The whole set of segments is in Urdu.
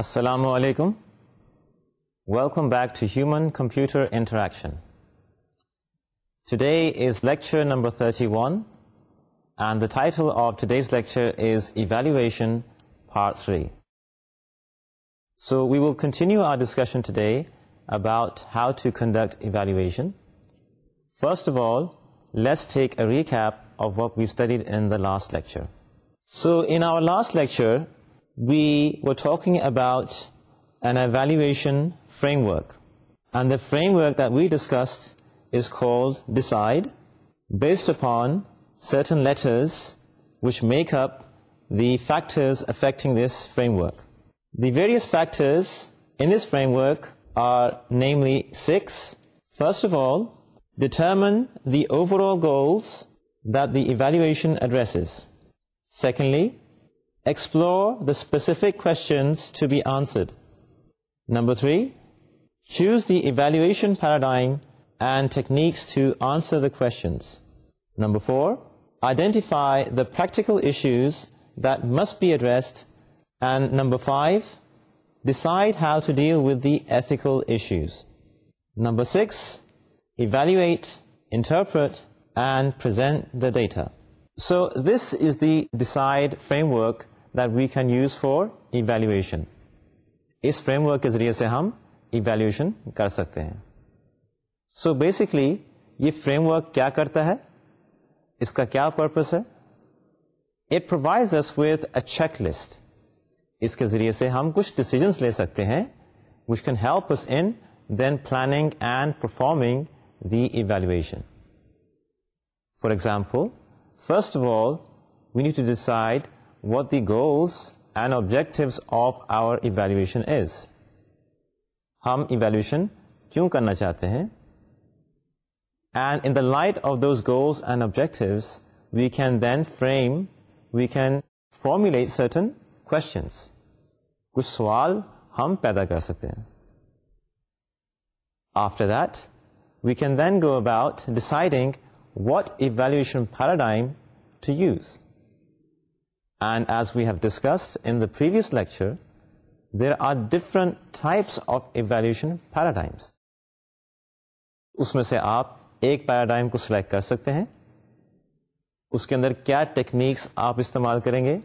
Assalamu alaikum. Welcome back to Human-Computer Interaction. Today is lecture number 31, and the title of today's lecture is Evaluation, Part 3. So we will continue our discussion today about how to conduct evaluation. First of all, let's take a recap of what we studied in the last lecture. So in our last lecture, we were talking about an evaluation framework. And the framework that we discussed is called DECIDE, based upon certain letters which make up the factors affecting this framework. The various factors in this framework are namely 6. First of all, determine the overall goals that the evaluation addresses. Secondly, Explore the specific questions to be answered. Number 3, choose the evaluation paradigm and techniques to answer the questions. Number 4, identify the practical issues that must be addressed. And number 5, decide how to deal with the ethical issues. Number 6, evaluate, interpret, and present the data. So this is the DECIDE framework we can use for evaluation اس فریم ورک کے ذریعے سے ہم ایویلویشن کر سکتے ہیں سو so بیسکلی یہ فریم ورک کیا کرتا ہے اس کا کیا پرپز ہے it is with a checklist اس کے ذریعے سے ہم کچھ ڈسیزنس لے سکتے ہیں which can help us in then planning and performing the evaluation for example first of all we need to decide what the goals and objective of our evaluation is ہم ایویلوشن کیوں کرنا چاہتے ہیں and in the light of those goals and objective we can then frame we can formulate certain کو سوال ہم پیدا کر سکتے ہیں after that we can then go about deciding what evaluation paradigm to use and as we have discussed in the previous lecture there are different types of evaluation paradigms اس میں سے آپ ایک پیراڈائم کو سلیکٹ کر سکتے ہیں اس کے اندر کیا ٹیکنیکس آپ استعمال کریں گے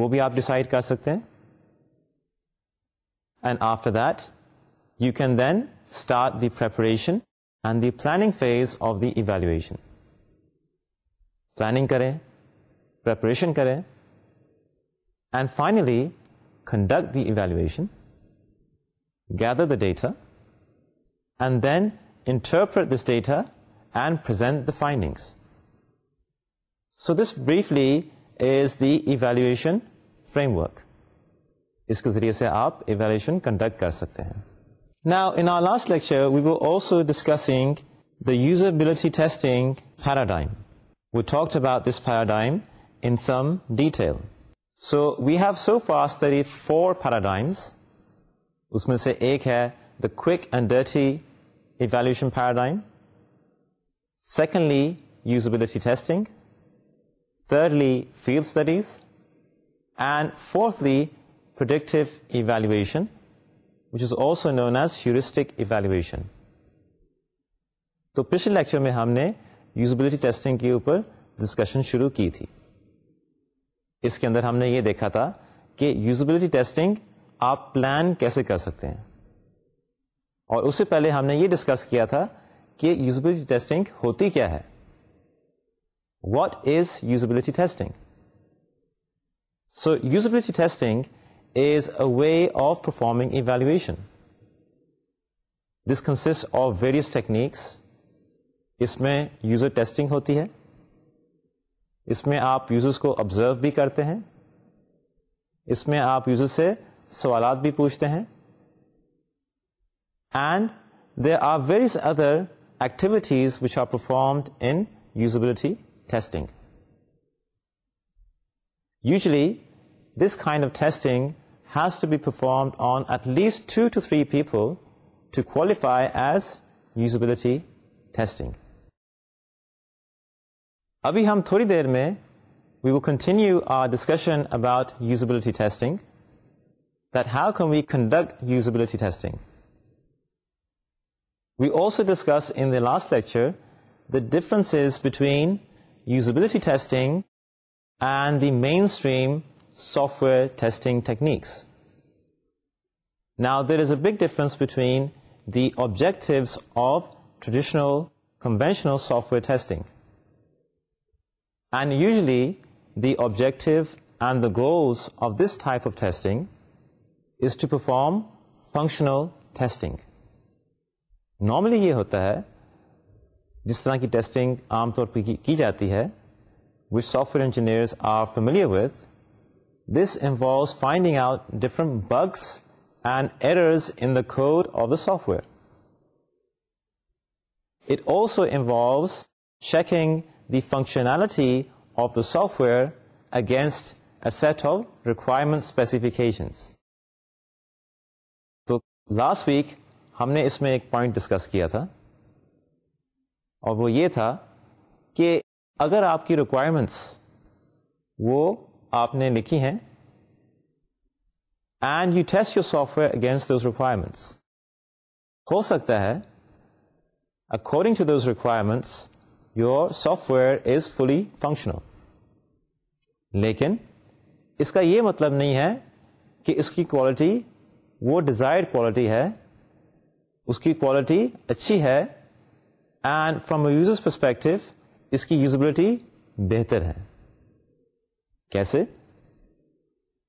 وہ بھی آپ ڈسائڈ کر سکتے ہیں and after that you can then start the preparation and the planning phase of the evaluation planning کریں پریپریشن کریں and finally conduct the evaluation gather the data and then interpret this data and present the findings so this briefly is the evaluation framework اس کے ذریعے سے آپ ایویلویشن کنڈکٹ کر سکتے ہیں نا in last lecture we also discussing the usability testing paradigm we talk about this paradigm some detail so we have so fast four paradigms اس میں سے ایک ہے the and dirty evaluation paradigm secondly usability testing thirdly field studies and fourthly predictive evaluation which is also known as heuristic evaluation تو پچھلے لیکچر میں ہم نے یوزبلٹی ٹیسٹنگ کے اوپر ڈسکشن شروع کی تھی اس کے اندر ہم نے یہ دیکھا تھا کہ یوزبلٹی ٹیسٹنگ آپ پلان کیسے کر سکتے ہیں اور اس سے پہلے ہم نے یہ ڈسکس کیا تھا کہ یوزبلٹی ٹیسٹنگ ہوتی کیا ہے what is usability testing so usability testing is a way of performing evaluation this consist of various techniques اس میں یوزر ٹیسٹنگ ہوتی ہے اس میں آپ یوزرس کو آبزرو بھی کرتے ہیں اس میں آپ یوزر سے سوالات بھی پوچھتے ہیں and are various other activities which are performed in usability testing usually this kind of testing has to be performed on at least two to three people to qualify as usability testing ابھی ہم تھوڑی دیر میں we continue our discussion about usability testing that how can we conduct usability testing we also discuss in the last lecture the difference between usability testing and the main stream software testing techniques now there is a big difference between the objectives of traditional conventional software testing and usually the objective and the goals of this type of testing is to perform functional testing normally یہ ہوتا ہے جس طرح کی ٹیسٹنگ عام طور پہ کی جاتی ہے which software engineer are ملی with this involves finding out different bugs and errors in the core of the software it also involves checking functionality of the software against a set of requirement specifications تو لاسٹ ویک ہم نے اس میں ایک پوائنٹ ڈسکس کیا تھا اور وہ یہ تھا کہ اگر آپ کی ریکوائرمنٹس وہ آپ نے لکھی ہیں and you test your software against those requirements ہو سکتا ہے according to those requirements your software is fully functional لیکن اس کا یہ مطلب نہیں ہے کہ اس کی کوالٹی وہ ڈیزائر کوالٹی ہے اس کی کوالٹی اچھی ہے and from a user perspective اس کی یوزبلٹی بہتر ہے کیسے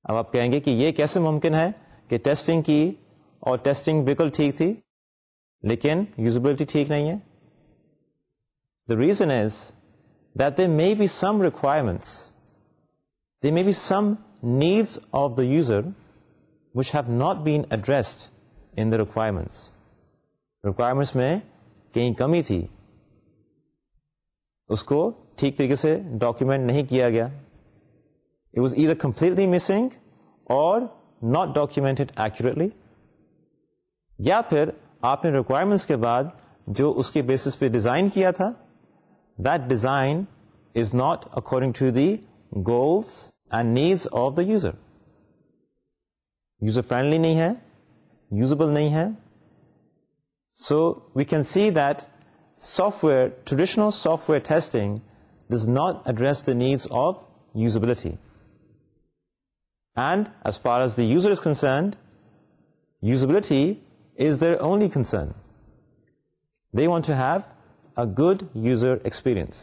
اب آپ کہیں گے کہ یہ کیسے ممکن ہے کہ ٹیسٹنگ کی اور ٹیسٹنگ بالکل ٹھیک تھی لیکن یوزبلٹی ٹھیک نہیں ہے reason is they may be some requirements they may be some needs of the user which have not بیڈریس in the requirements requirements میں کہیں کمی تھی اس کو ٹھیک طریقے سے ڈاکیومینٹ نہیں کیا گیا اٹ واز کمپلیٹلی مسنگ اور ناٹ ڈاکیومینٹڈ ایکوریٹلی یا پھر آپ نے ریکوائرمنٹس کے بعد جو اس کے بیسس پہ ڈیزائن کیا تھا that design is not according to the goals and needs of the user user friendly نہیں ہے یوزبل نہیں ہے so we can see that software traditional software testing does not address the needs of usability and as far as the user is concerned usability is their only concern they want to have good user experience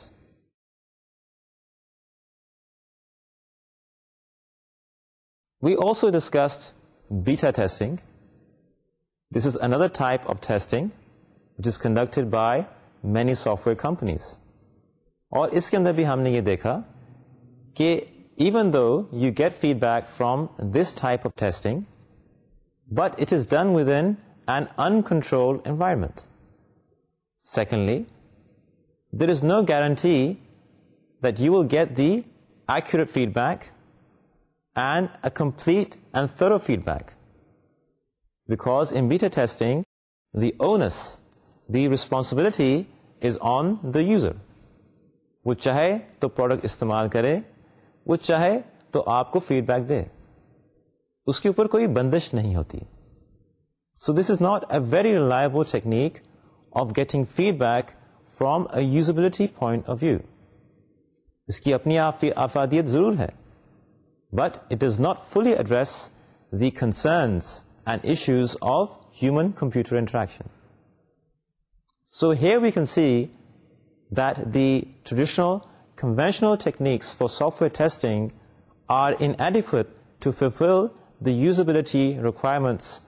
we also discussed beta testing this is another type of testing what is conducted by many software companies اور اس کے اندر بھی ہم نے یہ دیکھا کہ even though you get feedback from this type of testing but it is done with in controlled environment secondly there is no guarantee though will get the act feedback and a complete and serve feedback back inter testing the owners the responsibility is on the user وہ چاہے تو پروڈکٹ استعمال کرے وہ چاہے تو آپ کو فیڈ بیک دے اس کے اوپر کوئی بندش نہیں ہوتی so this is not a very reliable technique of getting feedback from a usability point of view اس کی اپنی آپ افادیت ضرور ہے but it is not fully address the concerns and issues of human computer interaction so here we can see that the traditional conventional techniques for software testing are انڈیف to fulfil the usability requirements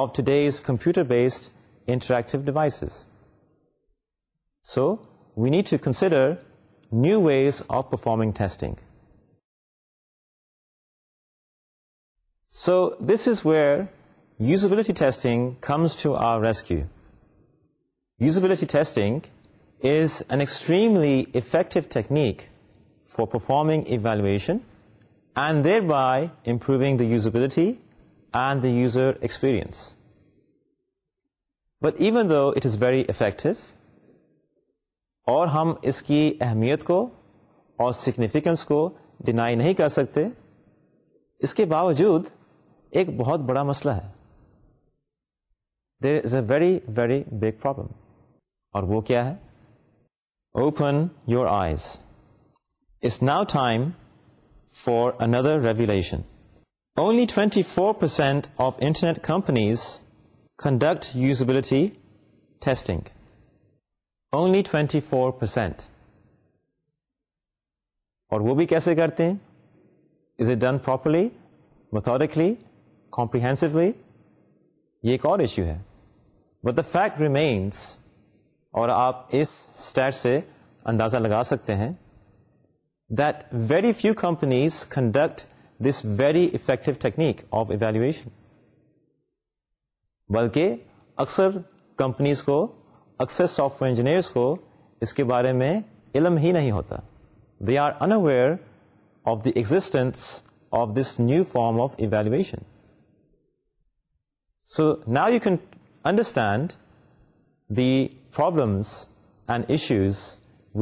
of today's computer based interactive devices So we need to consider new ways of performing testing. So this is where usability testing comes to our rescue. Usability testing is an extremely effective technique for performing evaluation and thereby improving the usability and the user experience. But even though it is very effective, اور ہم اس کی اہمیت کو اور سگنیفیکنس کو ڈینائی نہیں کر سکتے اس کے باوجود ایک بہت بڑا مسئلہ ہے there is a very very big problem اور وہ کیا ہے open your eyes is now time for another revelation only twenty four percent of internet companies conduct usability testing only twenty four percent اور وہ بھی کیسے کرتے ہیں is it done properly methodically comprehensively یہ ایک اور ایشو ہے بٹ دا فیکٹ ریمینس اور آپ اس اسٹیٹ سے اندازہ لگا سکتے ہیں that very few companies conduct this very effective technique of evaluation بلکہ اکثر کمپنیز کو اکثر سافٹ ویئر انجینئرس کو اس کے بارے میں علم ہی نہیں ہوتا they are unaware of the existence of this new form of evaluation so نا you can understand the problems and issues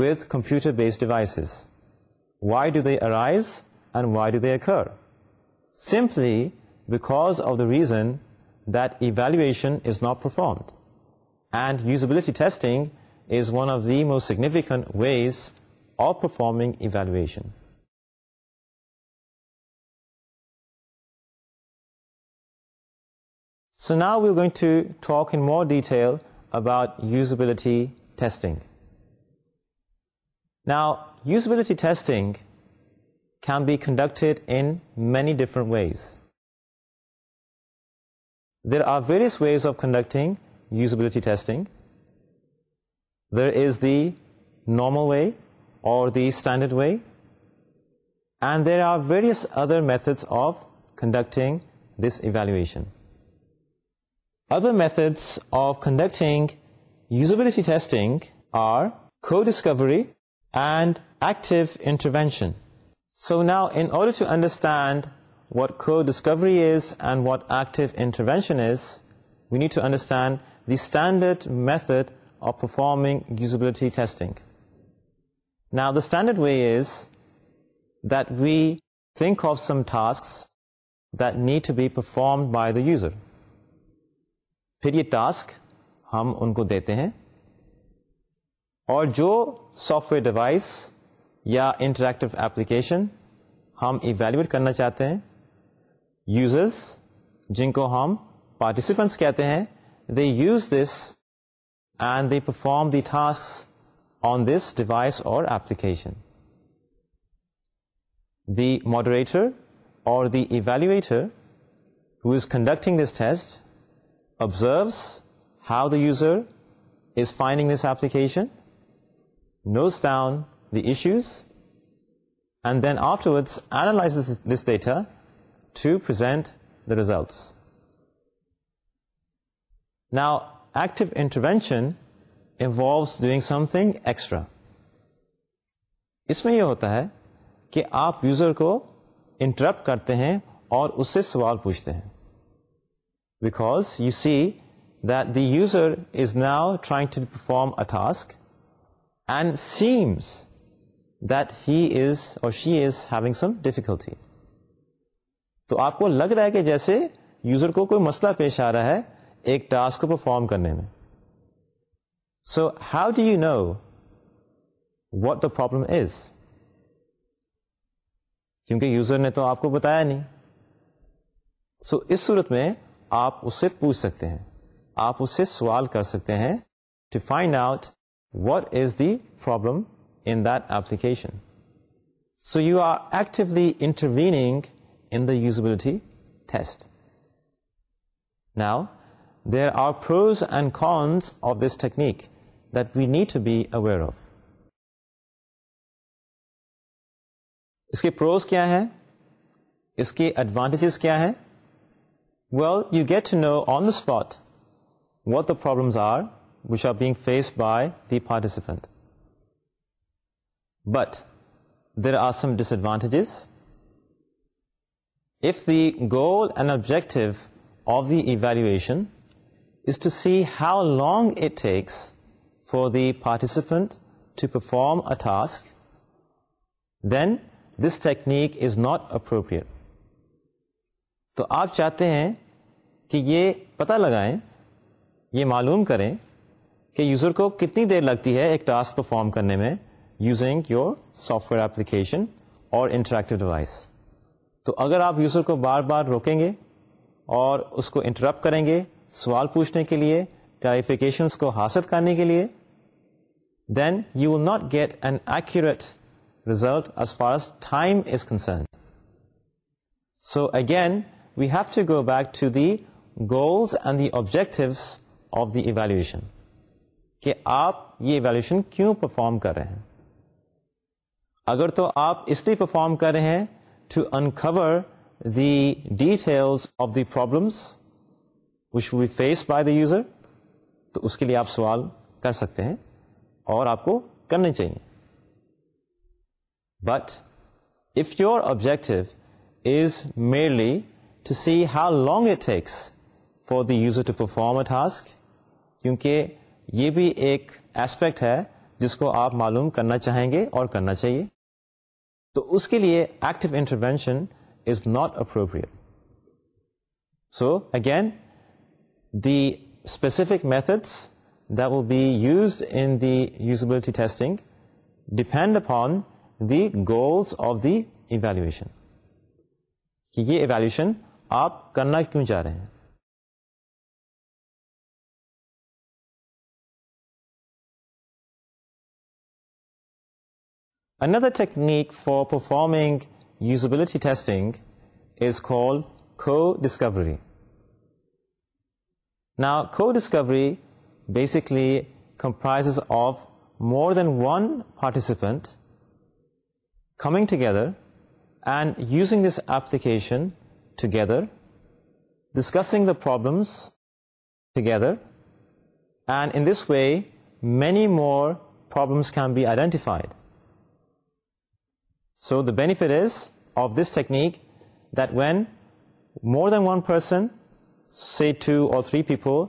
with computer based devices why do they arise and why do they occur simply because of the reason that evaluation is not performed And usability testing is one of the most significant ways of performing evaluation. So now we're going to talk in more detail about usability testing. Now, usability testing can be conducted in many different ways. There are various ways of conducting usability testing. There is the normal way or the standard way, and there are various other methods of conducting this evaluation. Other methods of conducting usability testing are co-discovery and active intervention. So now, in order to understand what co-discovery is and what active intervention is, we need to understand standard method of performing usability testing نا of the standard way is that we think of some task that to be perform by the user پھر یہ ٹاسک ہم ان کو دیتے ہیں اور جو سافٹ ویئر ڈیوائس یا انٹریکٹو ایپلیکیشن ہم ایویلویٹ کرنا چاہتے ہیں یوزرس جن کو ہم پارٹیسپینٹس کہتے ہیں They use this and they perform the tasks on this device or application. The moderator or the evaluator who is conducting this test observes how the user is finding this application, notes down the issues, and then afterwards analyzes this data to present the results. نا active intervention doing something extra اس میں یہ ہوتا ہے کہ آپ یوزر کو انٹرپٹ کرتے ہیں اور اس سے سوال پوچھتے ہیں because you see that the user is now trying to perform a task and seems that he is or she is having some difficulty تو آپ کو لگ رہا ہے کہ جیسے یوزر کو کوئی مسئلہ پیش آ رہا ہے ایک ٹاسک کو پرفارم کرنے میں so how do you know what the problem is کیونکہ یوزر نے تو آپ کو بتایا نہیں سو so, اس صورت میں آپ اس سے پوچھ سکتے ہیں آپ اس سے سوال کر سکتے ہیں to find out what is the problem in the application so you are actually intervening in the usability test now there are pros and cons of this technique that to be aware of اس کے پروز کیا ہیں اس کے ایڈوانٹیجز کیا ہیں well you get to know on the spot what the problem are which are being face by the participant but there are some dish advantages if the goal and objective of the evaluation to see how long it takes for the participant to perform a task then this technique is not appropriate تو آپ چاہتے ہیں کہ یہ پتہ لگائیں یہ معلوم کریں کہ یوزر کو کتنی دیر لگتی ہے ایک ٹاسک پرفارم کرنے میں using your software application اور انٹریکٹو ڈیوائس تو اگر آپ یوزر کو بار بار روکیں گے اور اس کو انٹرپٹ کریں گے سوال پوچھنے کے لیے کلیریفیکیشنس کو حاصل کرنے کے لیے then you will not get an exact result as far as time is concern so again we have to go back to the goals and the objectives of the evaluation کہ آپ یہ ایویلویشن کیوں پرفارم کر رہے ہیں اگر تو آپ اس لیے پرفارم کر رہے ہیں to uncover the details of the problems which we face by the user تو اس کے لیے آپ سوال کر سکتے ہیں اور آپ کو کرنے چاہیے but if your objective is merely to see how long it takes for the user to perform a task کیونکہ یہ بھی ایک ایسپیکٹ ہے جس کو آپ معلوم کرنا چاہیں گے اور کرنا چاہیے تو اس کے لیے active intervention is not appropriate so again the specific methods that will be used in the usability testing depend upon the goals of the evaluation یہ ایویلوشن آپ کرنا کیوں چاہ رہے ہیں another technique for performing usability testing is call co-discovery Now, co-discovery basically comprises of more than one participant coming together and using this application together, discussing the problems together, and in this way, many more problems can be identified. So the benefit is of this technique that when more than one person say two or three people,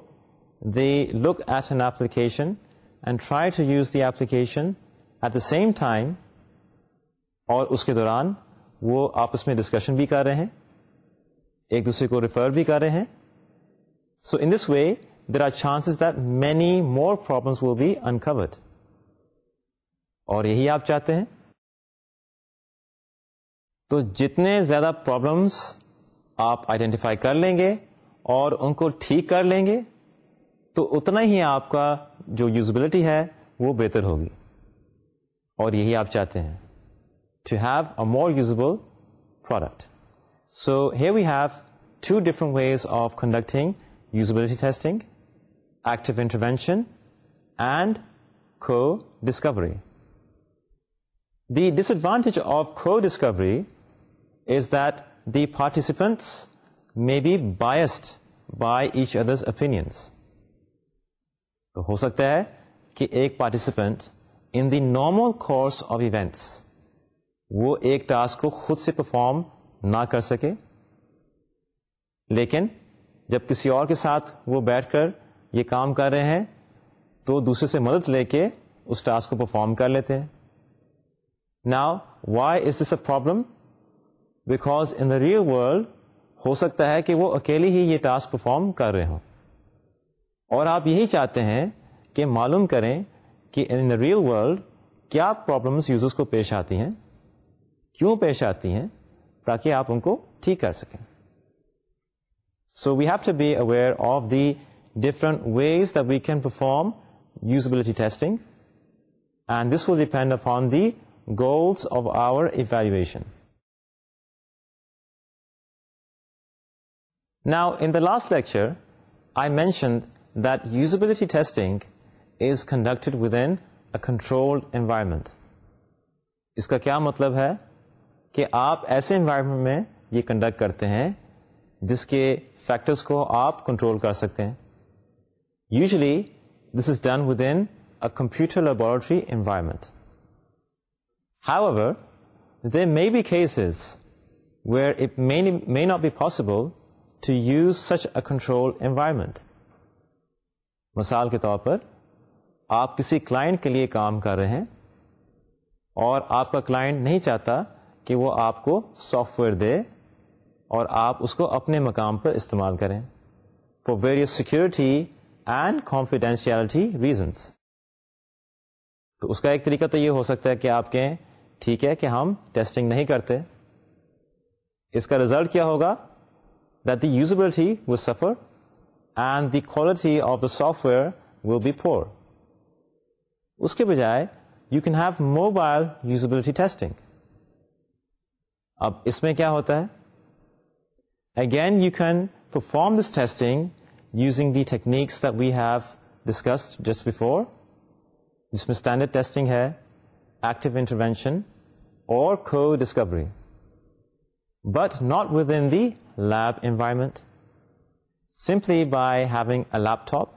they look at an application and try to use the application at the same time اور اس کے دوران وہ آپس میں ڈسکشن بھی کر رہے ہیں ایک دوسرے کو ریفر بھی کر رہے ہیں so in this way there are chances that many more problems will be uncovered اور یہی آپ چاہتے ہیں تو جتنے زیادہ پرابلمس آپ آئیڈینٹیفائی کر لیں گے اور ان کو ٹھیک کر لیں گے تو اتنا ہی آپ کا جو یوزبلٹی ہے وہ بہتر ہوگی اور یہی آپ چاہتے ہیں to have a more usable product so they we have two different ways of conducting usability testing active intervention and co-discovery the disadvantage of co-discovery is that the participants may be biased by each others opinions تو ہو سکتا ہے کہ ایک participant in the normal course of events وہ ایک ٹاسک کو خود سے پرفارم نہ کر سکے لیکن جب کسی اور کے ساتھ وہ بیٹھ کر یہ کام کر رہے ہیں تو دوسرے سے مدد لے کے اس ٹاسک کو پرفارم کر لیتے ہیں now why is this a problem because in the real world ہو سکتا ہے کہ وہ اکیلے ہی یہ ٹاسک پرفارم کر رہے ہوں اور آپ یہی چاہتے ہیں کہ معلوم کریں کہ ان دا ریئل ورلڈ کیا پرابلمس یوزرس کو پیش آتی ہیں کیوں پیش آتی ہیں تاکہ آپ ان کو ٹھیک کر سکیں so we have to be aware of the different ways we can perform usability testing and this will depend upon the goals of our evaluation now in the last lecture I mention that usability testing is conducted within a control environment اس کا کیا مطلب ہے کہ آپ ایسے انوائرمنٹ میں یہ کنڈکٹ کرتے ہیں جس کے فیکٹرس کو آپ کنٹرول کر سکتے ہیں usually this is done with in computer laboratory environment however they may be cases where it may not be possible to use such control environment مثال کے طور پر آپ کسی کلائنٹ کے لیے کام کر رہے ہیں اور آپ کا کلائنٹ نہیں چاہتا کہ وہ آپ کو سافٹ ویئر دے اور آپ اس کو اپنے مقام پر استعمال کریں for various security and confidentiality reasons تو اس کا ایک طریقہ تو یہ ہو سکتا ہے کہ آپ کہیں ٹھیک ہے کہ ہم ٹیسٹنگ نہیں کرتے اس کا رزلٹ کیا ہوگا the usability وفر and the quality of the software we four اس کے بجائے you can have mobile usability testing اب اس میں کیا ہوتا ہے again you can perform this testing using the techniques we have discussed just before جس میں اسٹینڈرڈ ٹیسٹنگ ہے ایکٹیو انٹروینشن اور کھو Discovery but not within the lab environment, simply by having a laptop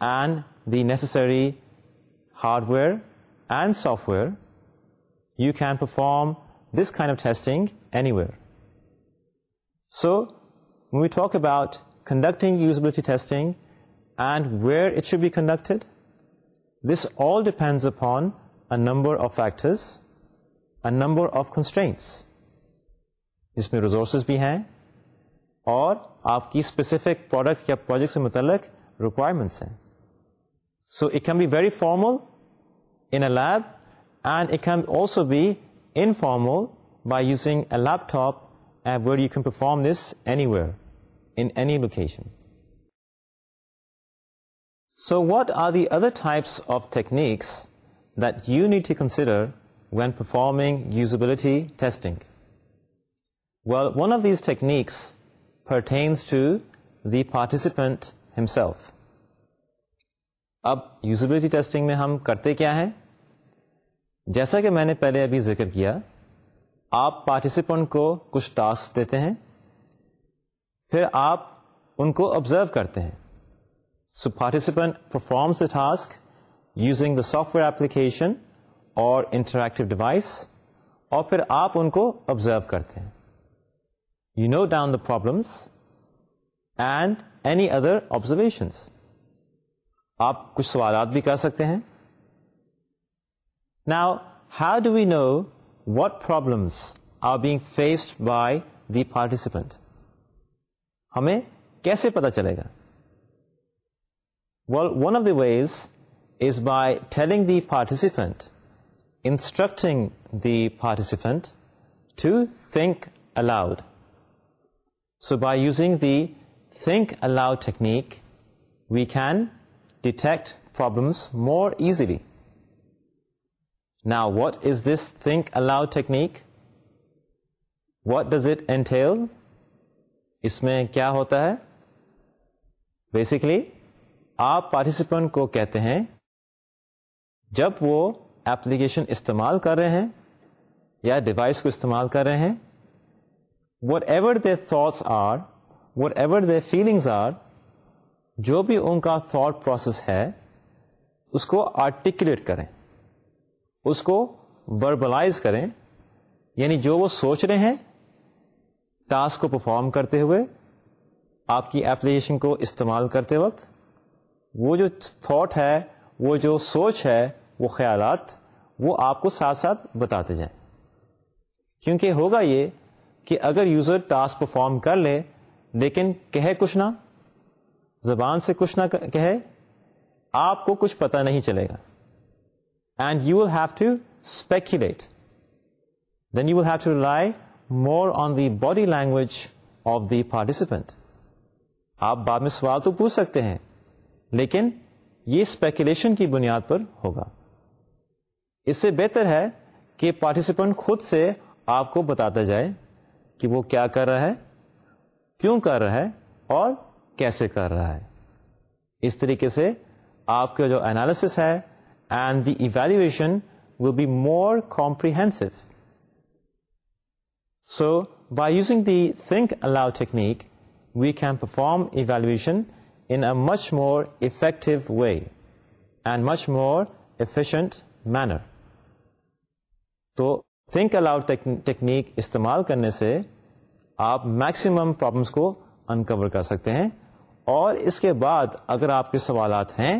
and the necessary hardware and software, you can perform this kind of testing anywhere. So, when we talk about conducting usability testing and where it should be conducted, this all depends upon a number of factors, a number of constraints. میں ریزورسز بھی ہیں اور آپ کی اسپیسیفک پروڈکٹ یا پروجیکٹ سے متعلق ریکوائرمنٹس ہیں so it can be very formal in a lab and it can also be informal by using a laptop and where you can perform this anywhere in any location so what are the other types of techniques that you need to consider when performing usability testing Well, one of these techniques pertains to the participant himself. اب یوزبلٹی ٹیسٹنگ میں ہم کرتے کیا ہیں جیسا کہ میں نے پہلے ابھی ذکر کیا آپ پارٹیسپنٹ کو کچھ ٹاسک دیتے ہیں پھر آپ ان کو آبزرو کرتے ہیں so participant performs the task using the software application اور انٹریکٹو ڈیوائس اور پھر آپ ان کو آبزرو کرتے ہیں note down the problems and any other observations آپ کچھ سوالات بھی کر سکتے ہیں now how do we know what problems are being faced by the participant ہمیں کیسے پتا چلے گا one of the way is by telling the participant instructing the participant to think aloud so by using the think aloud technique we can detect problems more easily نا what is this think aloud technique what does it entail? اس میں کیا ہوتا ہے بیسکلی آپ پارٹیسپینٹ کو کہتے ہیں جب وہ ایپلیکیشن استعمال کر رہے ہیں یا ڈیوائس کو استعمال کر رہے ہیں whatever they thoughts are whatever they feelings are جو بھی ان کا تھاٹ پروسیس ہے اس کو آرٹیکولیٹ کریں اس کو وربلائز کریں یعنی جو وہ سوچ رہے ہیں ٹاسک کو پرفارم کرتے ہوئے آپ کی اپلیکیشن کو استعمال کرتے وقت وہ جو تھاٹ ہے وہ جو سوچ ہے وہ خیالات وہ آپ کو ساتھ ساتھ بتاتے جائیں کیونکہ ہوگا یہ کہ اگر یوزر ٹاسک پرفارم کر لے لیکن کہے کچھ نہ زبان سے کچھ نہ کہے آپ کو کچھ پتا نہیں چلے گا and you will have to speculate then you will have to rely more on the body language of the participant آپ بعد میں سوال تو پوچھ سکتے ہیں لیکن یہ اسپیکولیشن کی بنیاد پر ہوگا اس سے بہتر ہے کہ پارٹیسپینٹ خود سے آپ کو بتاتا جائے کہ وہ کیا کر رہا ہے کیوں کر رہا ہے اور کیسے کر رہا ہے اس طریقے سے آپ کا جو انالیسس ہے and the evaluation will be more comprehensive so by using the think aloud technique we can perform evaluation in a much more effective way and much more efficient manner تو تھنک الاؤڈ ٹیکنیک استعمال کرنے سے آپ میکسیمم پرابلمس کو انکور کر سکتے ہیں اور اس کے بعد اگر آپ کے سوالات ہیں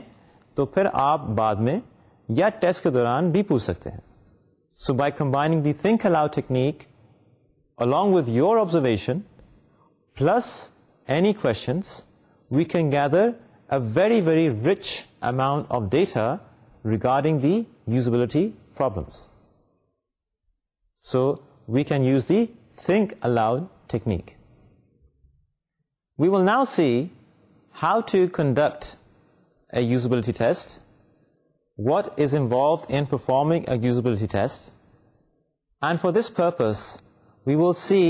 تو پھر آپ بعد میں یا ٹیسٹ کے دوران بھی پوچھ سکتے ہیں so by combining the think aloud technique along with your observation plus any questions, we can gather a very, very rich amount of data regarding the usability problems. So we can use the think aloud technique we will now see how to conduct a usability test what is involve in performing a usability test and for this purpose we will see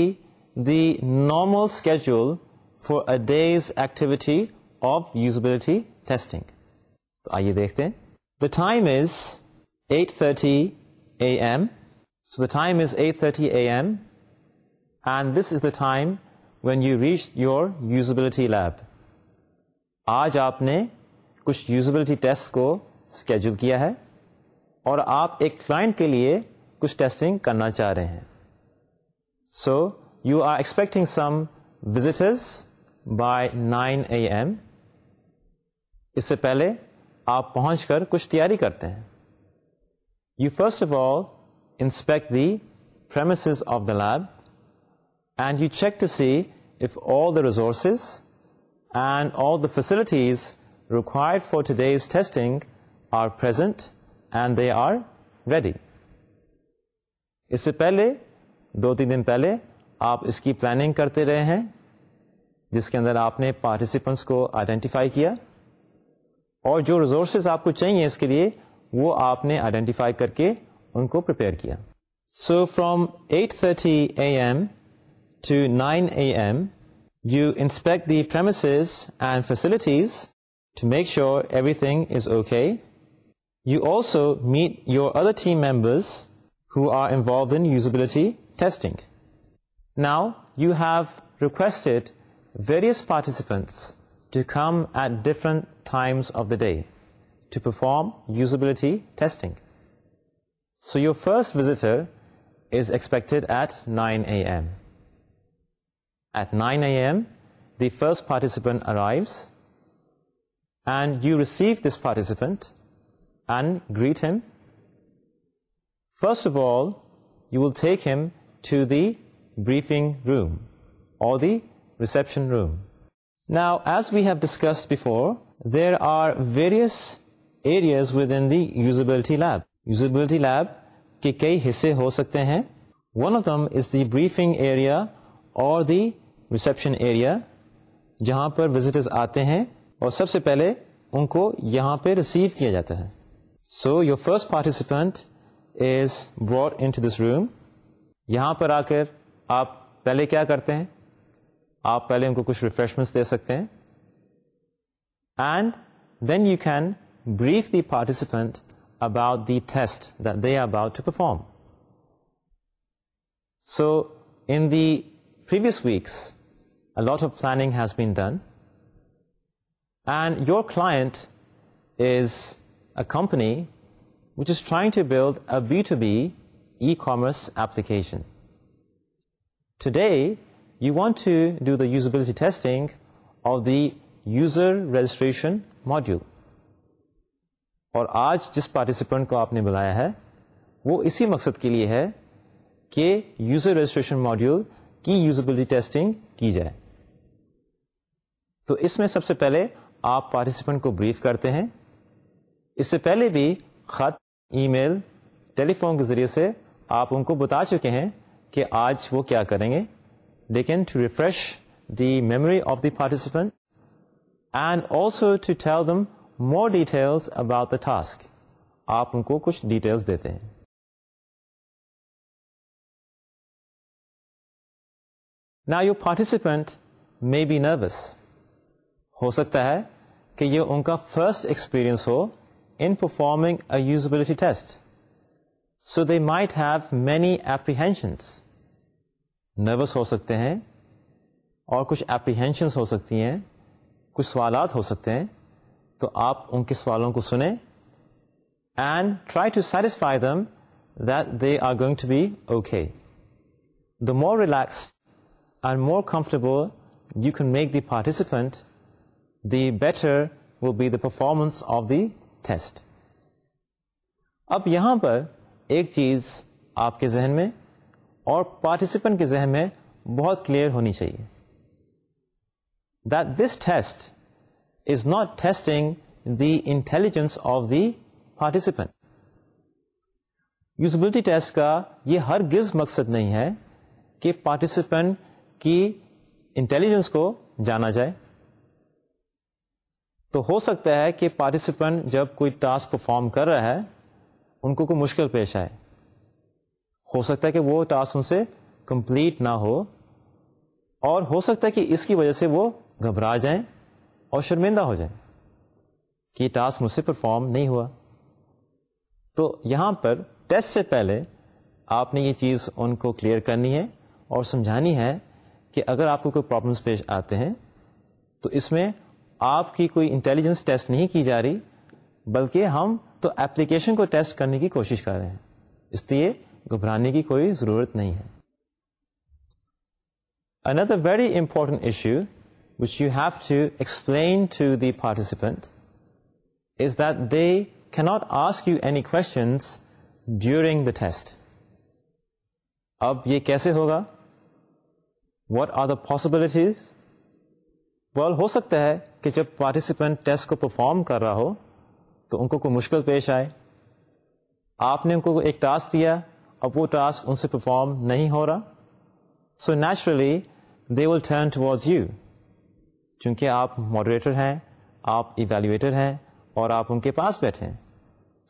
the normal schedule for these activity of usability testing تو آئیے دیکھتے ہیں the time is eight thirty a M the time is eight thirty A M and this is the time when you reach your usability lab آج آپ نے کچھ یوزبلٹی ٹیسٹ کو اسکیڈول کیا ہے اور آپ ایک کلائنٹ کے لیے کچھ ٹیسٹنگ کرنا چاہ رہے ہیں so you are expecting some visitors by nine A M اس سے پہلے آپ پہنچ کر کچھ تیاری کرتے ہیں you first of all inspect the premises of the lab and you check to see if all the resources and all the facilities required for today's testing are and and they are ready اس سے پہلے دو تین دن پہلے آپ اس کی پلاننگ کرتے رہے ہیں جس کے اندر آپ نے پارٹیسپینٹس کو آئیڈینٹیفائی کیا اور جو ریزورسز آپ کو چاہیے اس کے لیے وہ آپ نے آئیڈینٹیفائی کر کے ان کو پریپیئر کیا so from eight thirty A M to nine A M you inspect the premises and facilities to make sure everything is okay you also meet your other team members who are involve usability testing now you have requested various participants to come at different times of the day to perform usability testing So your first visitor is expected at 9 a.m. At 9 a.m., the first participant arrives, and you receive this participant and greet him. First of all, you will take him to the briefing room or the reception room. Now, as we have discussed before, there are various areas within the usability lab. Usability lab کے کئی حصے ہو سکتے ہیں one of them is the briefing area اور دی ریسپشن ایریا جہاں پر وزٹرز آتے ہیں اور سب سے پہلے ان کو یہاں پہ ریسیو کیا جاتا ہے so your first participant is brought in this room یہاں پر آ کر آپ پہلے کیا کرتے ہیں آپ پہلے ان کو کچھ ریفریشمنٹس دے سکتے ہیں and then you can brief the participant about the test that they are about to perform. So in the previous weeks, a lot of planning has been done, and your client is a company which is trying to build a B2B e-commerce application. Today, you want to do the usability testing of the user registration module. اور آج جس پارٹیسپینٹ کو آپ نے بلایا ہے وہ اسی مقصد کے لیے ہے کہ یوزر رجسٹریشن ماڈیول کی یوزبلٹی ٹیسٹنگ کی جائے تو اس میں سب سے پہلے آپ پارٹیسپینٹ کو بریف کرتے ہیں اس سے پہلے بھی خط ای میل ٹیلی فون کے ذریعے سے آپ ان کو بتا چکے ہیں کہ آج وہ کیا کریں گے لیکن to refresh the memory of the participant and also to ٹھہر them more details about the task آپ ان کو کچھ ڈیٹیلس دیتے ہیں نا you participant may be nervous ہو سکتا ہے کہ یہ ان کا فرسٹ ایکسپیرئنس ہو in performing a usability test so they might have many apprehensions nervous ہو سکتے ہیں اور کچھ ایپریہینشنس ہو سکتی ہیں کچھ سوالات ہو سکتے ہیں تو آپ ان کے سوالوں کو سنیں and try to satisfy them that they are going to be okay the more relax and more comfortable you can make the participant the better will be the performance of the test اب یہاں پر ایک چیز آپ کے ذہن میں اور پارٹیسپینٹ کے ذہن میں بہت کلیئر ہونی چاہیے this test is not testing the intelligence of the participant usability test کا یہ ہر گز مقصد نہیں ہے کہ پارٹیسپینٹ کی انٹیلیجنس کو جانا جائے تو ہو سکتا ہے کہ پارٹیسپینٹ جب کوئی ٹاسک پرفارم کر رہا ہے ان کو کوئی مشکل پیش آئے ہو سکتا ہے کہ وہ ٹاسک ان سے کمپلیٹ نہ ہو اور ہو سکتا ہے کہ اس کی وجہ سے وہ گھبرا جائیں اور شرمندہ ہو جائیں کہ یہ ٹاسک مجھ سے پرفارم نہیں ہوا تو یہاں پر ٹیسٹ سے پہلے آپ نے یہ چیز ان کو کلیئر کرنی ہے اور سمجھانی ہے کہ اگر آپ کو کوئی پرابلمس پیش آتے ہیں تو اس میں آپ کی کوئی انٹیلیجنس ٹیسٹ نہیں کی جا رہی بلکہ ہم تو ایپلیکیشن کو ٹیسٹ کرنے کی کوشش کر رہے ہیں اس لیے گھبرانے کی کوئی ضرورت نہیں ہے اندر very important issue which you have to explain to the participant is that they can't ask you any کو ٹیسٹ اب یہ کیسے ہوگا واٹ آر دا پاسبلٹیز ہو سکتا ہے کہ جب پارٹیسپینٹ ٹیسٹ کو پرفارم کر رہا ہو تو ان کو کوئی مشکل پیش آئے آپ نے ان کو ایک ٹاسک دیا اب وہ ٹاسک ان سے پرفارم نہیں ہو رہا so naturally they will turn was you چونکہ آپ ماڈریٹر ہیں آپ ایویلویٹر ہیں اور آپ ان کے پاس بیٹھے ہیں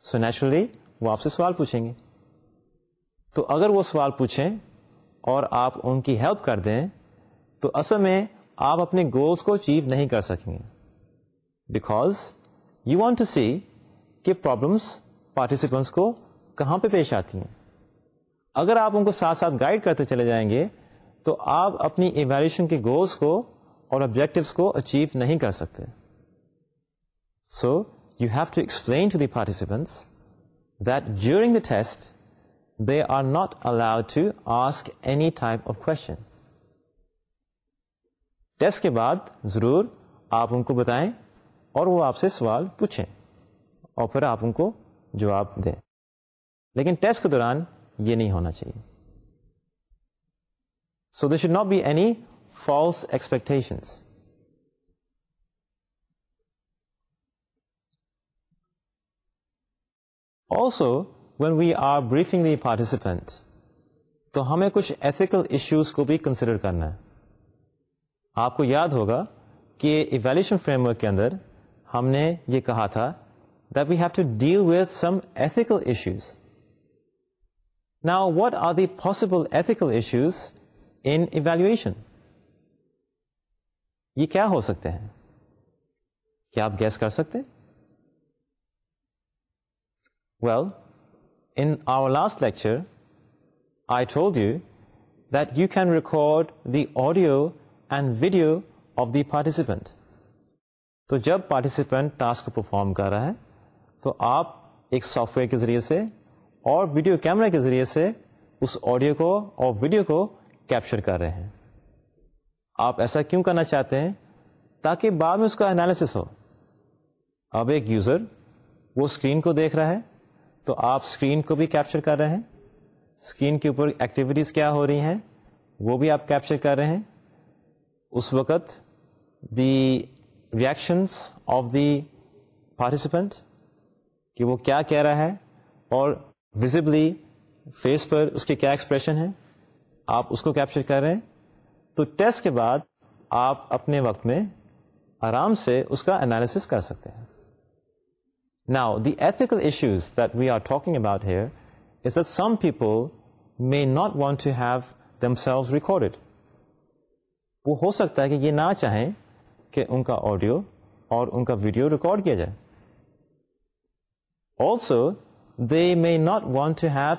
سو so نیچرلی وہ آپ سے سوال پوچھیں گے تو اگر وہ سوال پوچھیں اور آپ ان کی ہیلپ کر دیں تو اصل میں آپ اپنے گولس کو اچیو نہیں کر سکیں گے because you want to see کہ پرابلمس پارٹیسپینٹس کو کہاں پہ پیش آتی ہیں اگر آپ ان کو ساتھ ساتھ گائڈ کرتے چلے جائیں گے تو آپ اپنی ایویلیشن کے گولس کو اور آبجیکٹوس کو اچیو نہیں کر سکتے so you have to explain to the participants that during the test they are not allowed to ask any type of question test کے بعد ضرور آپ ان کو بتائیں اور وہ آپ سے سوال پوچھیں اور پھر آپ ان کو جواب دیں لیکن ٹیسٹ کے دوران یہ نہیں ہونا چاہیے so they should not be any false expectations also when we are briefing the participant تو ہمیں کچھ ایتھیکل ایشوز کو بھی کنسیڈر کرنا ہے آپ کو یاد ہوگا کہ ایویلیشن فریم ورک کے اندر ہم نے یہ کہا تھا that we have to deal with some ethical issues نا what are the possible ethical issues in evaluation یہ کیا ہو سکتے ہیں کیا آپ گیس کر سکتے well in our last lecture I told you that you can record the audio and video of the participant تو جب پارٹیسپینٹ ٹاسک پرفارم کر رہا ہے تو آپ ایک سافٹ ویئر کے ذریعے سے اور ویڈیو کیمرہ کے ذریعے سے اس آڈیو کو اور ویڈیو کو کیپچر کر رہے ہیں آپ ایسا کیوں کرنا چاہتے ہیں تاکہ بعد میں اس کا انالیسس ہو اب ایک یوزر وہ اسکرین کو دیکھ رہا ہے تو آپ اسکرین کو بھی کیپچر کر رہے ہیں اسکرین کے اوپر ایکٹیویٹیز کیا ہو رہی ہیں وہ بھی آپ کیپچر کر رہے ہیں اس وقت دی ریاشنس آف دی پارٹیسپینٹ کہ وہ کیا کہہ رہا ہے اور وزبلی فیس پر اس کے کیا ایکسپریشن ہیں آپ اس کو کیپچر کر رہے ہیں تو ٹیسٹ کے بعد آپ اپنے وقت میں آرام سے اس کا اینالس کر سکتے ہیں now the ethical issues that we are talking about here is that some people may not want to have themselves record وہ ہو سکتا ہے کہ یہ نہ چاہیں کہ ان کا آڈیو اور ان کا ویڈیو ریکارڈ کیا جائے also they may not want to have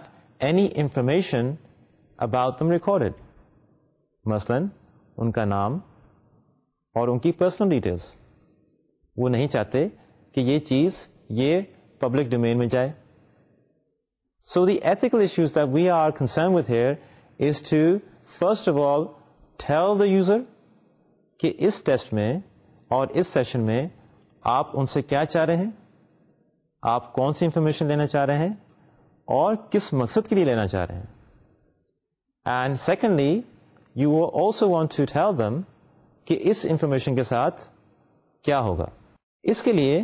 any information about them recorded مثلاً ان کا نام اور ان کی پرسنل ڈیٹیلس وہ نہیں چاہتے کہ یہ چیز یہ پبلک ڈومین میں جائے so the ethical issues that we are concern with here is to first of all ٹھیک دا یوزر کہ اس ٹیسٹ میں اور اس سیشن میں آپ ان سے کیا چاہ رہے ہیں آپ کون سی انفارمیشن لینا چاہ رہے ہیں اور کس مقصد کے لیے لینا چاہ رہے ہیں and secondly you also want to them کہ اس انفارمیشن کے ساتھ کیا ہوگا اس کے لیے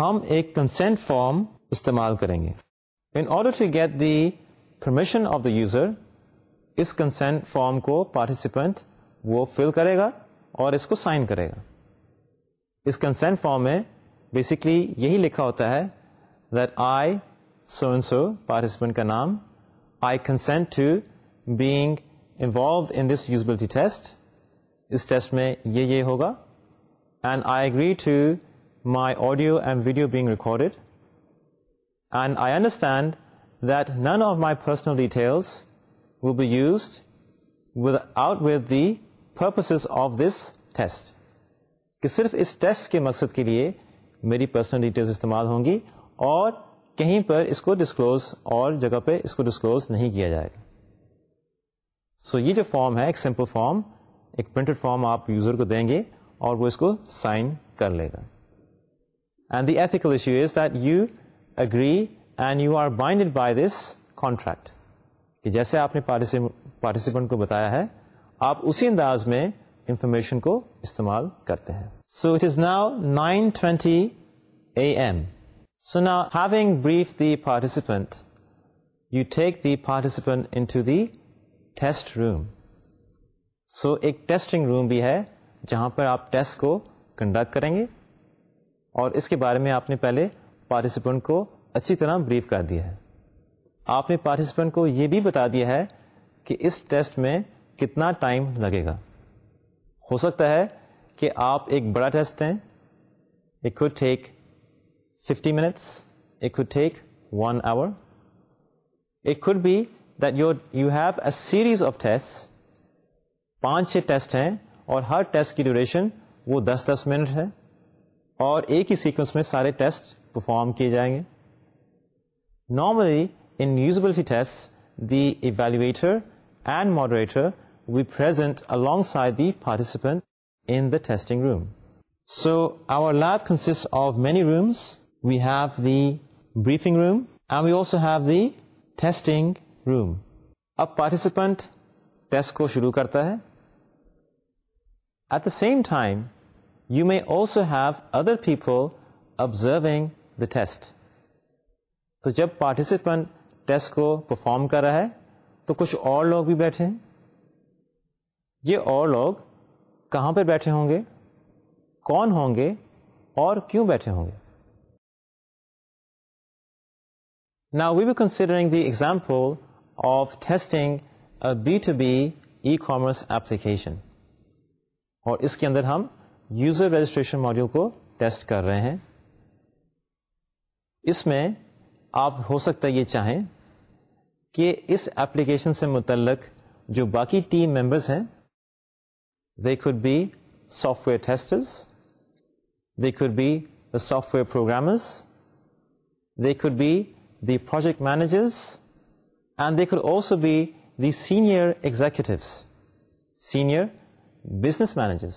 ہم ایک کنسینٹ فارم استعمال کریں گے in order to get the permission of the user اس کنسینٹ فارم کو پارٹیسپینٹ وہ فل کرے گا اور اس کو سائن کرے گا اس کنسینٹ فارم میں بیسکلی یہی لکھا ہوتا ہے that I and so participant کا نام I consent to being involve in this usability test اس ٹیسٹ میں یہ یہ ہوگا and I agree to my audio and video being recorded and I understand that none of my personal details will be used with without the purposes of this test کہ صرف اس ٹیسٹ کے مقصد کے لیے میری پرسنل ڈیٹیلس استعمال ہوں گی اور کہیں پر اس کو ڈسکلوز اور جگہ پہ اس کو ڈسکلوز نہیں کیا جائے گا سو یہ جو فارم ہے ایک سمپل فارم ایک پرنٹڈ فارم آپ یوزر کو دیں گے اور وہ اس کو سائن کر لے گا and and the ethical issue is that you you agree are binded by this contract کہ جیسے آپ نے پارٹیسپینٹ کو بتایا ہے آپ اسی انداز میں انفارمیشن کو استعمال کرتے ہیں so it is now nine twenty A M so now having brief the participant you take the participant into the test room سو ایک ٹیسٹنگ روم بھی ہے جہاں پر آپ ٹیسٹ کو کنڈکٹ کریں گے اور اس کے بارے میں آپ نے پہلے پارٹیسپینٹ کو اچھی طرح بریف کر دیا ہے آپ نے پارٹیسپینٹ کو یہ بھی بتا دیا ہے کہ اس ٹیسٹ میں کتنا ٹائم لگے گا ہو سکتا ہے کہ آپ ایک بڑا ٹیسٹ دیں ایک خود ٹیک ففٹی منٹس ایک خود ٹیک ون آور ایک خود بھی you have a series of test پانچ چھ ٹیسٹ ہیں اور ہر ٹیسٹ کی ڈیوریشن وہ دس دس منٹ ہے اور ایک ہی سیکوینس میں سارے ٹیسٹ پرفارم کیے جائیں گے normally in usability test the evaluator and moderator we present alongside the participant in the testing room so our lab consist of many rooms we have the briefing room and we also have the testing room اب پارٹیسپینٹ ٹیسٹ کو شروع کرتا ہے at the same time you may also have other people observing the test تو جب پارٹیسپینٹ ٹیسٹ کو پرفارم کر رہا ہے تو کچھ اور لوگ بھی بیٹھے ہیں یہ اور لوگ کہاں پہ بیٹھے ہوں گے کون ہوں گے اور کیوں بیٹھے ہوں گے نا we be considering the example of testing be e commerce application اور اس کے اندر ہم یوزر رجسٹریشن ماڈیول کو ٹیسٹ کر رہے ہیں اس میں آپ ہو سکتا یہ چاہیں کہ اس ایپلیکیشن سے متعلق جو باقی ٹیم ممبرس ہیں they could be software testers they could be software programmers they could be the project managers and they could also be the senior executive senior business managers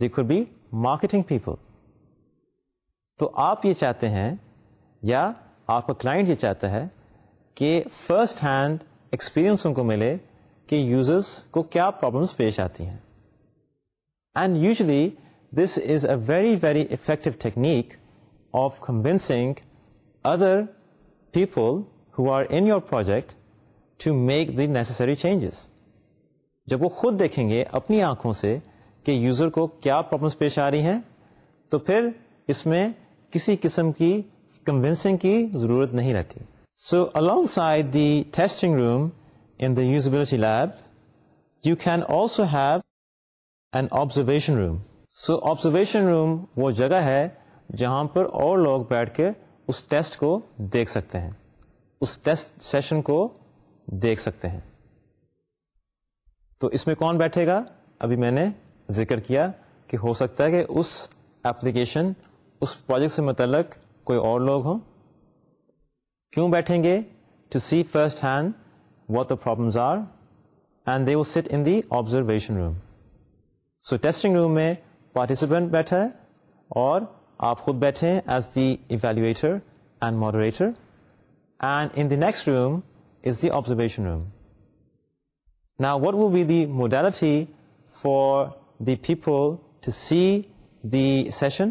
they could be marketing people تو آپ یہ چاہتے ہیں یا آپ کا کلائنٹ یہ چاہتا ہے کہ فرسٹ ہینڈ ایکسپیرئنس ان کو ملے کہ یوزرس کو کیا پرابلمس پیش آتی ہیں and usually this is a very very effective technique of convincing other people who are in your project to make the necessary changes جب وہ خود دیکھیں گے اپنی آنکھوں سے کہ یوزر کو کیا پرابلمس پیش آ رہی ہیں تو پھر اس میں کسی قسم کی کنوینسنگ کی ضرورت نہیں رہتی so alongside the testing room in the usability lab you can also have an observation room so observation room وہ جگہ ہے جہاں پر اور لوگ بیٹھ کے اس ٹیسٹ کو دیکھ سکتے ہیں اس ٹیسٹ سیشن کو دیکھ سکتے ہیں تو اس میں کون بیٹھے گا ابھی میں نے ذکر کیا کہ ہو سکتا ہے کہ اس ایپلیکیشن اس پروجیکٹ سے متعلق کوئی اور لوگ ہوں کیوں بیٹھیں گے to see first hand what the problems are and they وو sit in the observation room so testing room میں پارٹیسپینٹ بیٹھا ہے اور آپ خود بیٹھے ہیں as the evaluator and moderator and in the next room is the observation room نا what will be the modality for the people to see دیشن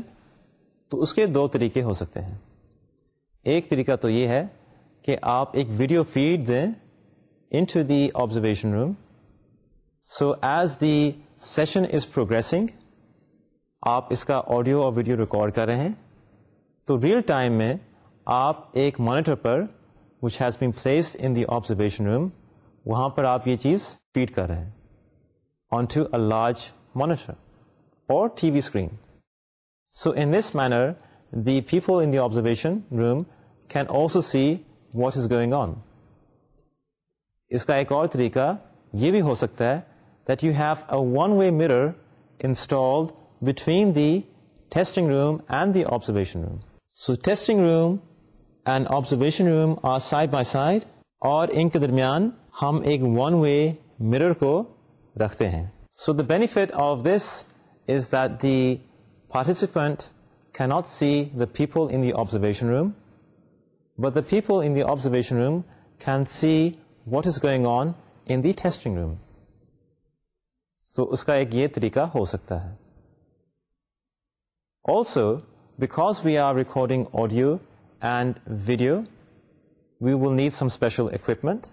تو اس کے دو طریقے ہو سکتے ہیں ایک طریقہ تو یہ ہے کہ آپ ایک ویڈیو فیڈ دیں into the observation room so as the session is progressing آپ اس کا آڈیو اور ویڈیو ریکارڈ کر رہے ہیں تو ریئل ٹائم میں آپ ایک مانیٹر پر which has been place room وہاں پر آپ یہ چیز فیڈ کر رہے ہیں on to a large monitor اور T V screen so in this manner the people in the observation room can also see what is going on اس کا ایک اور طریقہ یہ بھی ہو سکتا ہے that you have a one way mirror installed between the testing room and the observation room so testing room and observation room are side by side اور ان کے درمیان ہم ایک ون وے مرر کو رکھتے ہیں so the benefit of this is that the participant کی not see the people in the observation room but the people in the observation room can see what is going on in the testing room تو اس کا ایک یہ طریقہ ہو سکتا ہے also because we are recording audio and video we will need some special equipment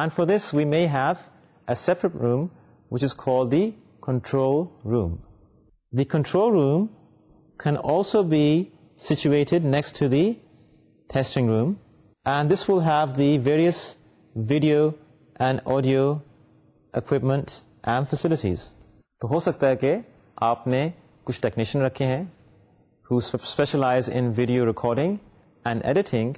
and for this we may have a separate room which is call the control room the control room can also be situated next testing room and this will have the various video and audio equipment and facilities تو ہو سکتا ہے کہ آپ نے کچھ ٹیکنیشین رکھے ہیں who specialize in video recording and editing,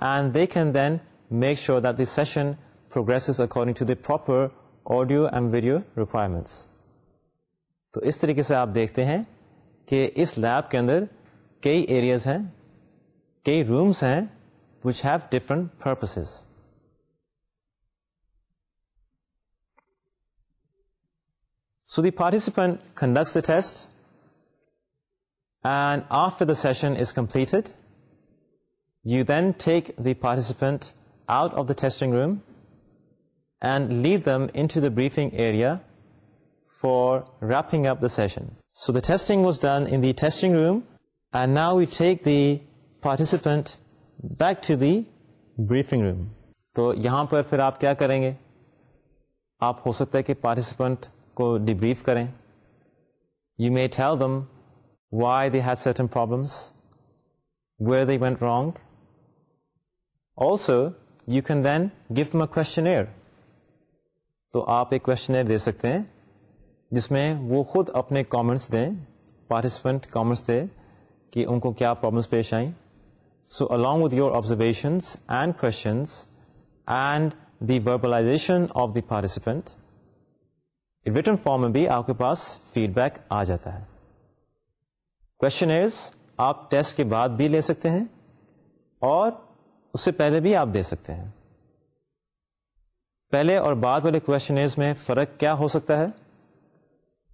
and they can then make sure that the session progresses according to the proper audio and video requirements. تو اس طریقے سے آپ دیکھتے ہیں کہ اس لیب کے اندر کئی ایریاز ہیں کئی رومز ہیں which have different purposes so the participant conducts the test and after the session is complete you can take the participant out of the testing room and lead them in briefing area for ring up the session so the testing was done testing room and now take the participant back to the briefing room تو یہاں پر آپ ہو سکتا ہے کہ پارٹیسپنٹ کو ڈی بریف کریں you might help them why they had سٹنمس where they went wrong also you can then give ما کوشچن تو آپ ایک کوشچنیئر دے سکتے ہیں جس میں وہ خود اپنے کامنٹس دیں پارٹیسپینٹ کامنٹس دیں کہ ان کو کیا پرابلمس پیش آئیں so along with your observation and کونڈ the verbalisation of the participant return form میں بھی آپ کے پاس فیڈ بیک آ جاتا ہے کوشچن از آپ ٹیسٹ کے بعد بھی لے سکتے ہیں اور اس سے پہلے بھی آپ دے سکتے ہیں پہلے اور بعد والے کوششنرز میں فرق کیا ہو سکتا ہے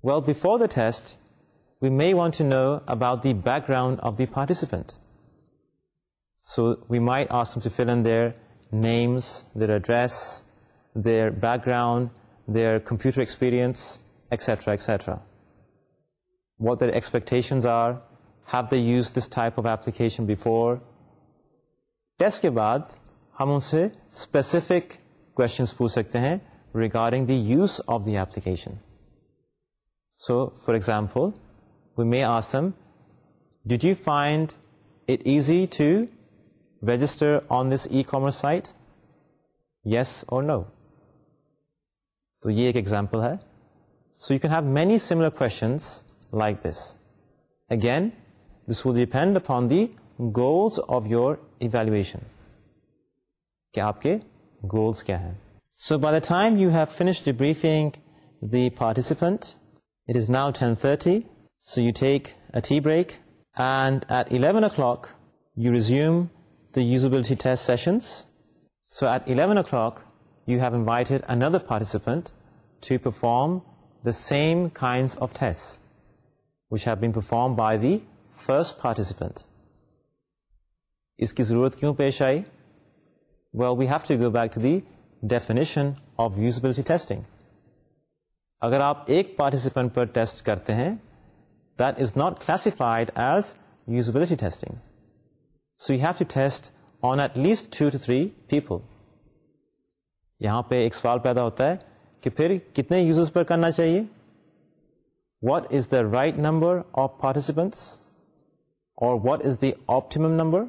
well before the test we may want to know about the background of the participant so we may ask them to fill in their names their address their background their computer experience etcetera etcetera what their expectations are have the use this type of application before test کے بعد ہم ان سے اسپیسیفک کو پوچھ سکتے ہیں regarding the use of the application so for example we may ask them date you find it easy to register on this e commerce site yes اور نو تو یہ ایک ایگزامپل ہے so you can have many similar کو like this again this will depend upon the goals of your evaluation آپ کے گولس کیا ہے so by the time you have finishing the participant it is now ten thirty so you take a break and at eleven o'clock you resume ٹھیک sessions so at eleven o'clock you have invited another participant to perform the same kinds of ٹھیک having perform by the first participant اس کی ضرورت کیوں پیش آئی ویو ٹو گو بیک دینے اگر آپ ایک پارٹیسپینٹ پر ٹیسٹ کرتے ہیں decide as usability testing so you have to test on at least two to three people یہاں پہ ایک سوال پیدا ہوتا ہے کہ پھر کتنے یوز پر کرنا چاہیے what is the right number of participants اور what is the optimum number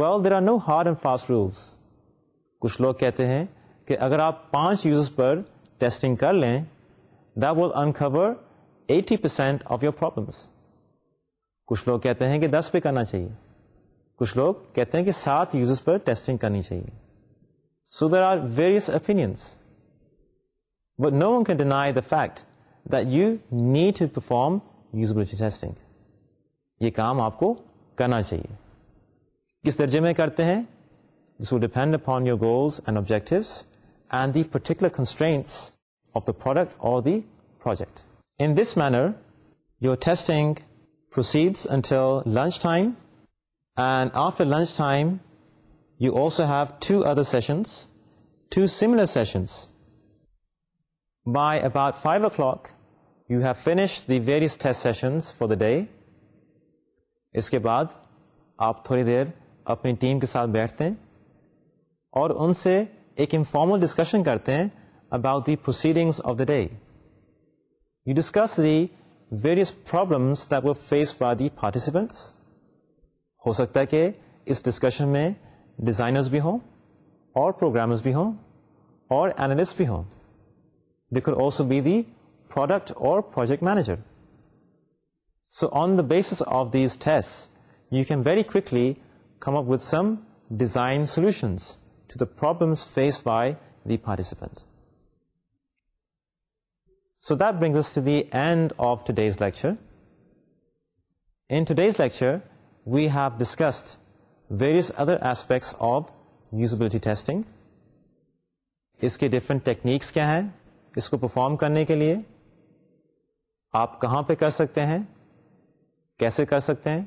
well there are no hard and fast rules کچھ لوگ کہتے ہیں کہ اگر آپ پانچ یوزرس پر ٹیسٹنگ کر لیں دل uncover eighty percent of your problems کچھ لوگ کہتے ہیں کہ دس پہ کرنا چاہیے کچھ لوگ کہتے ہیں کہ سات یوزرس پر ٹیسٹنگ کرنی چاہیے so there are various opinions but no one can deny the fact from user testing یہ کام آپ کو کرنا چاہیے کس درجے میں کرتے ہیں this will depend upon your goals and objectives and the particular constraint of the product اور the project in this manner your testing proceeds into lunch time and after lunch time you also have to two other sessions here sessions by about five o'clock you have finish the various sessions for the day اس کے بعد آپ تھوڑی دیر اپنی ٹیم کے ساتھ بیٹھتے ہیں اور ان سے ایک انفارمل ڈسکشن کرتے ہیں about the proceedings of the day you discuss the that problem face by the participants ہو سکتا ہے کہ اس ڈسکشن میں ڈیزائنرز بھی ہوں اور پروگرامرز بھی ہوں اور اینالسٹ بھی ہوں also be the product or project manager so on the basis of these ٹھیک you can very quickly come up with some design solutions to the problem face by the participant so that means the end of the lecture in today's lecture we have discussed various other aspects of usability testing اس کے ڈفرنٹ ٹیکنیکس کیا ہیں اس کو پرفارم کرنے کے لیے آپ کہاں پہ کر سکتے ہیں کیسے کر سکتے ہیں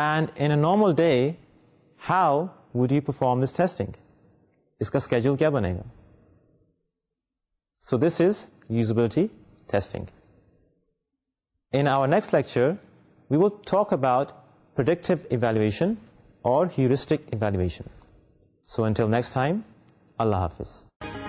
and in a normal day how would you perform this testing اس کا اسکیڈول کیا بنے گا so this is usability testing in our next lecture we will talk about productive evaluation اور heuristic evaluation so until next time اللہ حافظ